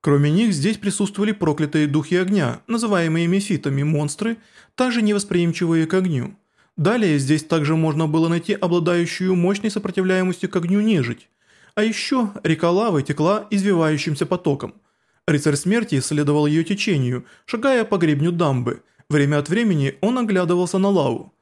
Кроме них, здесь присутствовали проклятые духи огня, называемые мефитами монстры, также невосприимчивые к огню. Далее здесь также можно было найти обладающую мощной сопротивляемостью к огню нежить. А еще река лавы текла извивающимся потоком. Рыцарь смерти следовал ее течению, шагая по гребню дамбы. Время от времени он оглядывался на лаву.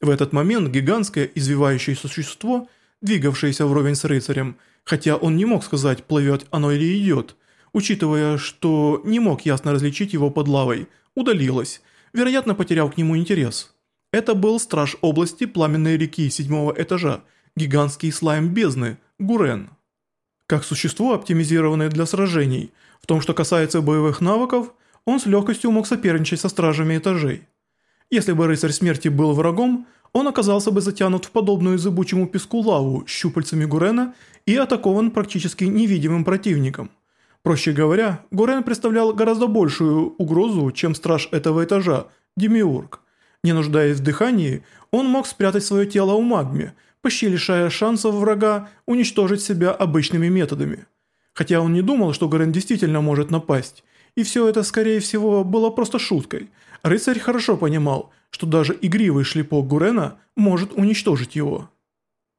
В этот момент гигантское извивающее существо, двигавшееся вровень с рыцарем, хотя он не мог сказать, плывет оно или идет, учитывая, что не мог ясно различить его под лавой, удалилось, вероятно потеряв к нему интерес. Это был страж области пламенной реки седьмого этажа, гигантский слайм бездны, Гурен. Как существо, оптимизированное для сражений, в том, что касается боевых навыков, он с легкостью мог соперничать со стражами этажей. Если бы рыцарь смерти был врагом, он оказался бы затянут в подобную зыбучему песку лаву щупальцами Гурена и атакован практически невидимым противником. Проще говоря, Гурен представлял гораздо большую угрозу, чем страж этого этажа, Демиург. Не нуждаясь в дыхании, он мог спрятать свое тело у магме, почти лишая шансов врага уничтожить себя обычными методами. Хотя он не думал, что Гурен действительно может напасть, и все это, скорее всего, было просто шуткой. Рыцарь хорошо понимал, что даже игривый шлепок Гурена может уничтожить его.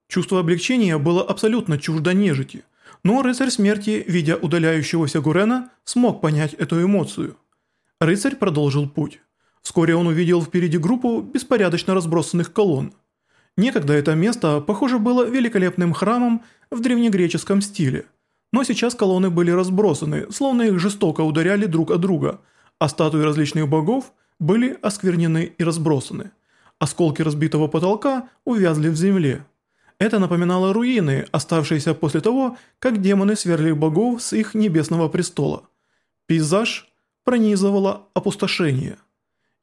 Чувство облегчения было абсолютно чуждо нежити – но рыцарь смерти, видя удаляющегося Гурена, смог понять эту эмоцию. Рыцарь продолжил путь. Вскоре он увидел впереди группу беспорядочно разбросанных колонн. Некогда это место, похоже, было великолепным храмом в древнегреческом стиле. Но сейчас колонны были разбросаны, словно их жестоко ударяли друг от друга, а статуи различных богов были осквернены и разбросаны. Осколки разбитого потолка увязли в земле. Это напоминало руины, оставшиеся после того, как демоны свергли богов с их небесного престола. Пейзаж пронизывало опустошение.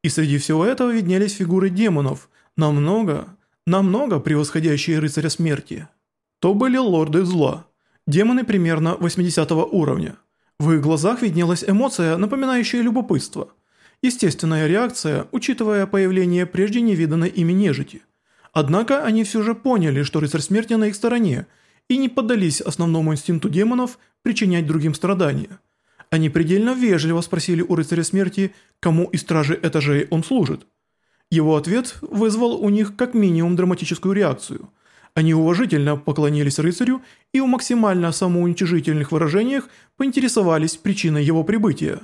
И среди всего этого виднелись фигуры демонов, намного, намного превосходящие рыцаря смерти. То были лорды зла, демоны примерно 80 уровня. В их глазах виднелась эмоция, напоминающая любопытство. Естественная реакция, учитывая появление прежде невиданной ими нежити – Однако они все же поняли, что рыцарь смерти на их стороне, и не поддались основному инстинкту демонов причинять другим страдания. Они предельно вежливо спросили у рыцаря смерти, кому из стражи этажей он служит. Его ответ вызвал у них как минимум драматическую реакцию. Они уважительно поклонились рыцарю и в максимально самоуничижительных выражениях поинтересовались причиной его прибытия.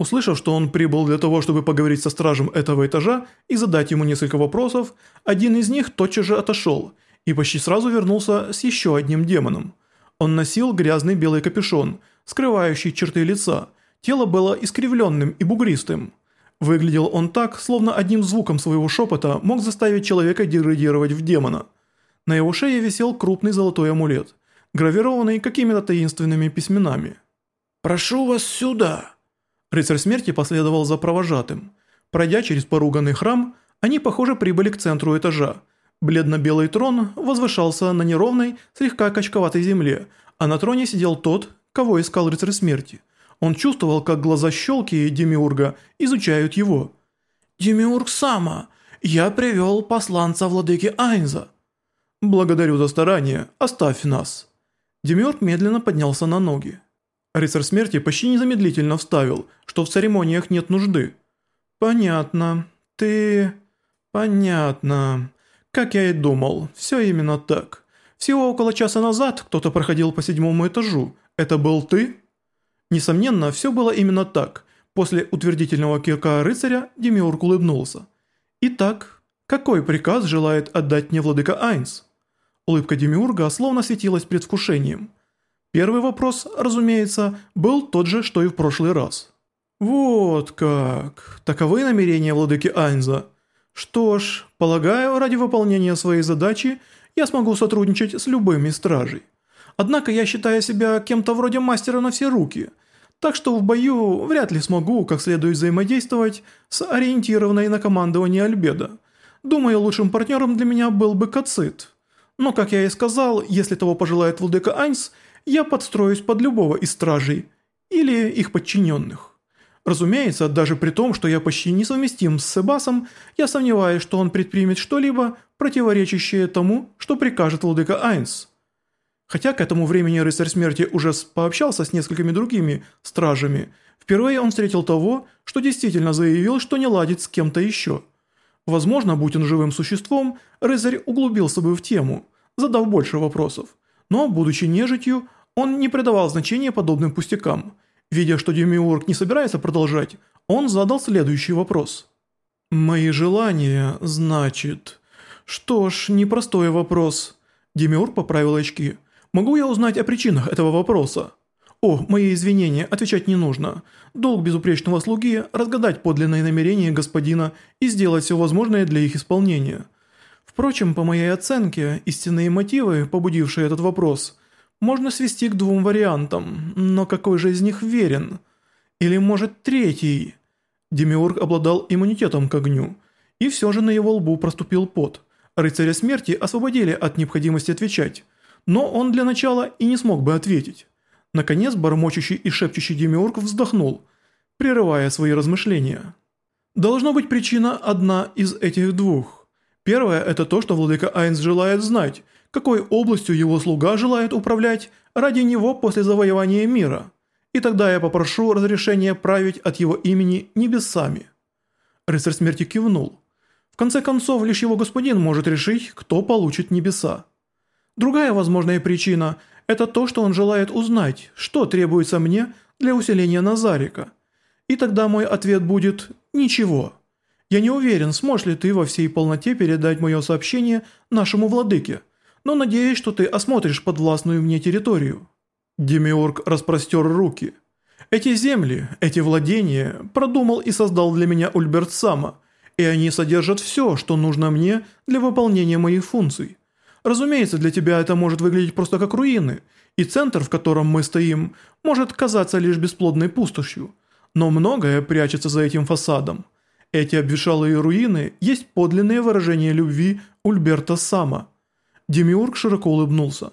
Услышав, что он прибыл для того, чтобы поговорить со стражем этого этажа и задать ему несколько вопросов, один из них тотчас же отошел и почти сразу вернулся с еще одним демоном. Он носил грязный белый капюшон, скрывающий черты лица, тело было искривленным и бугристым. Выглядел он так, словно одним звуком своего шепота мог заставить человека деградировать в демона. На его шее висел крупный золотой амулет, гравированный какими-то таинственными письменами. «Прошу вас сюда!» Рыцарь смерти последовал за провожатым. Пройдя через поруганный храм, они, похоже, прибыли к центру этажа. Бледно-белый трон возвышался на неровной, слегка качковатой земле, а на троне сидел тот, кого искал рыцарь смерти. Он чувствовал, как глаза щелки Демиурга изучают его. «Демиург Сама, я привел посланца владыки Айнза». «Благодарю за старание, оставь нас». Демиург медленно поднялся на ноги. Рыцарь смерти почти незамедлительно вставил, что в церемониях нет нужды. «Понятно. Ты... понятно. Как я и думал, все именно так. Всего около часа назад кто-то проходил по седьмому этажу. Это был ты?» Несомненно, все было именно так. После утвердительного кирка рыцаря Демиург улыбнулся. «Итак, какой приказ желает отдать мне владыка Айнс?» Улыбка Демиурга словно светилась предвкушением – Первый вопрос, разумеется, был тот же, что и в прошлый раз. «Вот как. Таковы намерения владыки Айнза. Что ж, полагаю, ради выполнения своей задачи я смогу сотрудничать с любыми стражей. Однако я считаю себя кем-то вроде мастера на все руки, так что в бою вряд ли смогу как следует взаимодействовать с ориентированной на командование Альбедо. Думаю, лучшим партнером для меня был бы Кацит. Но, как я и сказал, если того пожелает владыка Айнс – я подстроюсь под любого из стражей или их подчиненных. Разумеется, даже при том, что я почти несовместим с Себасом, я сомневаюсь, что он предпримет что-либо, противоречащее тому, что прикажет владыка Айнс. Хотя к этому времени рыцарь смерти уже пообщался с несколькими другими стражами, впервые он встретил того, что действительно заявил, что не ладит с кем-то еще. Возможно, будь он живым существом, рыцарь углубился бы в тему, задав больше вопросов. Но, будучи нежитью, он не придавал значения подобным пустякам. Видя, что Демиург не собирается продолжать, он задал следующий вопрос. «Мои желания, значит...» «Что ж, непростой вопрос». Демиург поправил очки. Могу я узнать о причинах этого вопроса? О, мои извинения, отвечать не нужно. Долг безупречного слуги – разгадать подлинные намерения господина и сделать все возможное для их исполнения. Впрочем, по моей оценке, истинные мотивы, побудившие этот вопрос, можно свести к двум вариантам, но какой же из них верен? Или может третий? Демиург обладал иммунитетом к огню, и все же на его лбу проступил пот. Рыцаря смерти освободили от необходимости отвечать – но он для начала и не смог бы ответить. Наконец, бормочущий и шепчущий Демиург вздохнул, прерывая свои размышления. Должно быть причина одна из этих двух. Первое – это то, что владыка Айнс желает знать, какой областью его слуга желает управлять ради него после завоевания мира. И тогда я попрошу разрешения править от его имени небесами. Рыцарь смерти кивнул. В конце концов, лишь его господин может решить, кто получит небеса. Другая возможная причина – это то, что он желает узнать, что требуется мне для усиления Назарика. И тогда мой ответ будет «ничего». Я не уверен, сможешь ли ты во всей полноте передать мое сообщение нашему владыке, но надеюсь, что ты осмотришь подвластную мне территорию». Демиург распростер руки. «Эти земли, эти владения продумал и создал для меня Ульберт Сама, и они содержат все, что нужно мне для выполнения моих функций. Разумеется, для тебя это может выглядеть просто как руины, и центр, в котором мы стоим, может казаться лишь бесплодной пустошью. Но многое прячется за этим фасадом. Эти обветшалые руины есть подлинное выражение любви Ульберта Сама. Демиург широко улыбнулся.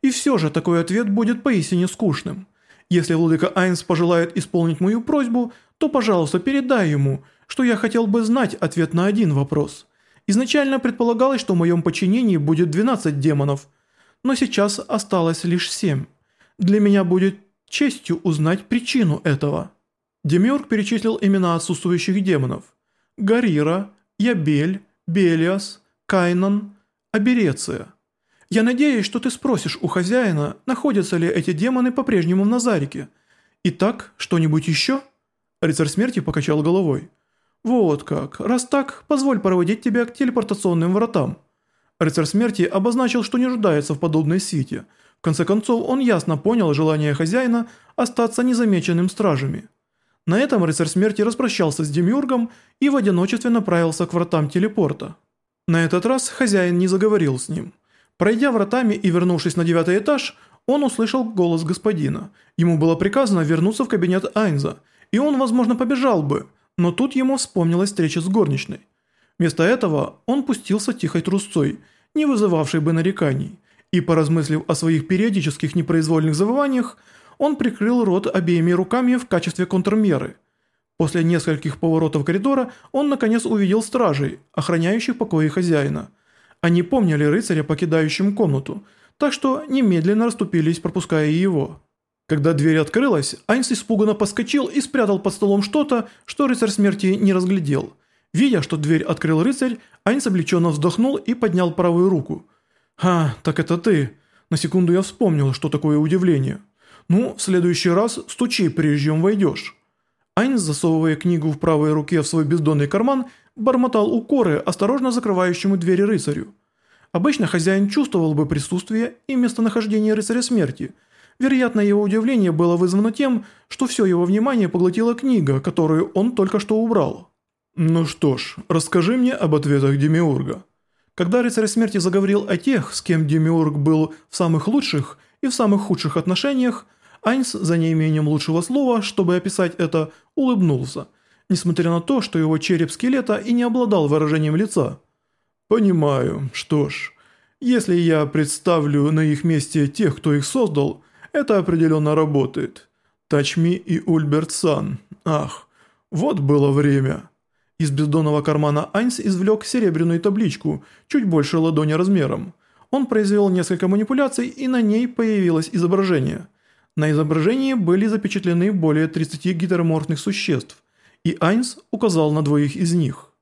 И все же такой ответ будет поистине скучным. Если владыка Айнс пожелает исполнить мою просьбу, то, пожалуйста, передай ему, что я хотел бы знать ответ на один вопрос. Изначально предполагалось, что в моем подчинении будет 12 демонов, но сейчас осталось лишь 7. Для меня будет честью узнать причину этого. Демиург перечислил имена отсутствующих демонов. Гарира, Ябель, Белиас, Кайнан, Абереция. Я надеюсь, что ты спросишь у хозяина, находятся ли эти демоны по-прежнему в Назарике. Итак, что-нибудь еще? Рыцарь смерти покачал головой. «Вот как. Раз так, позволь проводить тебя к телепортационным вратам». Рыцарь смерти обозначил, что не нуждается в подобной свите. В конце концов, он ясно понял желание хозяина остаться незамеченным стражами. На этом рыцарь смерти распрощался с Демиургом и в одиночестве направился к вратам телепорта. На этот раз хозяин не заговорил с ним. Пройдя вратами и вернувшись на девятый этаж, он услышал голос господина. Ему было приказано вернуться в кабинет Айнза, и он, возможно, побежал бы – но тут ему вспомнилась встреча с горничной. Вместо этого он пустился тихой трусцой, не вызывавшей бы нареканий, и, поразмыслив о своих периодических непроизвольных завываниях, он прикрыл рот обеими руками в качестве контрмеры. После нескольких поворотов коридора он наконец увидел стражей, охраняющих покои хозяина. Они помнили рыцаря, покидающим комнату, так что немедленно расступились, пропуская его. Когда дверь открылась, Айнс испуганно поскочил и спрятал под столом что-то, что рыцарь смерти не разглядел. Видя, что дверь открыл рыцарь, Айнс облегченно вздохнул и поднял правую руку. «Ха, так это ты. На секунду я вспомнил, что такое удивление. Ну, в следующий раз стучи, прежде чем войдешь». Айнс, засовывая книгу в правой руке в свой бездонный карман, бормотал укоры, осторожно закрывающему двери рыцарю. Обычно хозяин чувствовал бы присутствие и местонахождение рыцаря смерти – Вероятно, его удивление было вызвано тем, что все его внимание поглотила книга, которую он только что убрал. «Ну что ж, расскажи мне об ответах Демиурга». Когда рыцарь смерти заговорил о тех, с кем Демиург был в самых лучших и в самых худших отношениях, Айнс, за неимением лучшего слова, чтобы описать это, улыбнулся, несмотря на то, что его череп скелета и не обладал выражением лица. «Понимаю. Что ж, если я представлю на их месте тех, кто их создал, это определенно работает. Тачми и Ульберт Сан. Ах, вот было время. Из бездонного кармана Айнс извлек серебряную табличку, чуть больше ладони размером. Он произвел несколько манипуляций, и на ней появилось изображение. На изображении были запечатлены более 30 гидроморфных существ, и Айнс указал на двоих из них.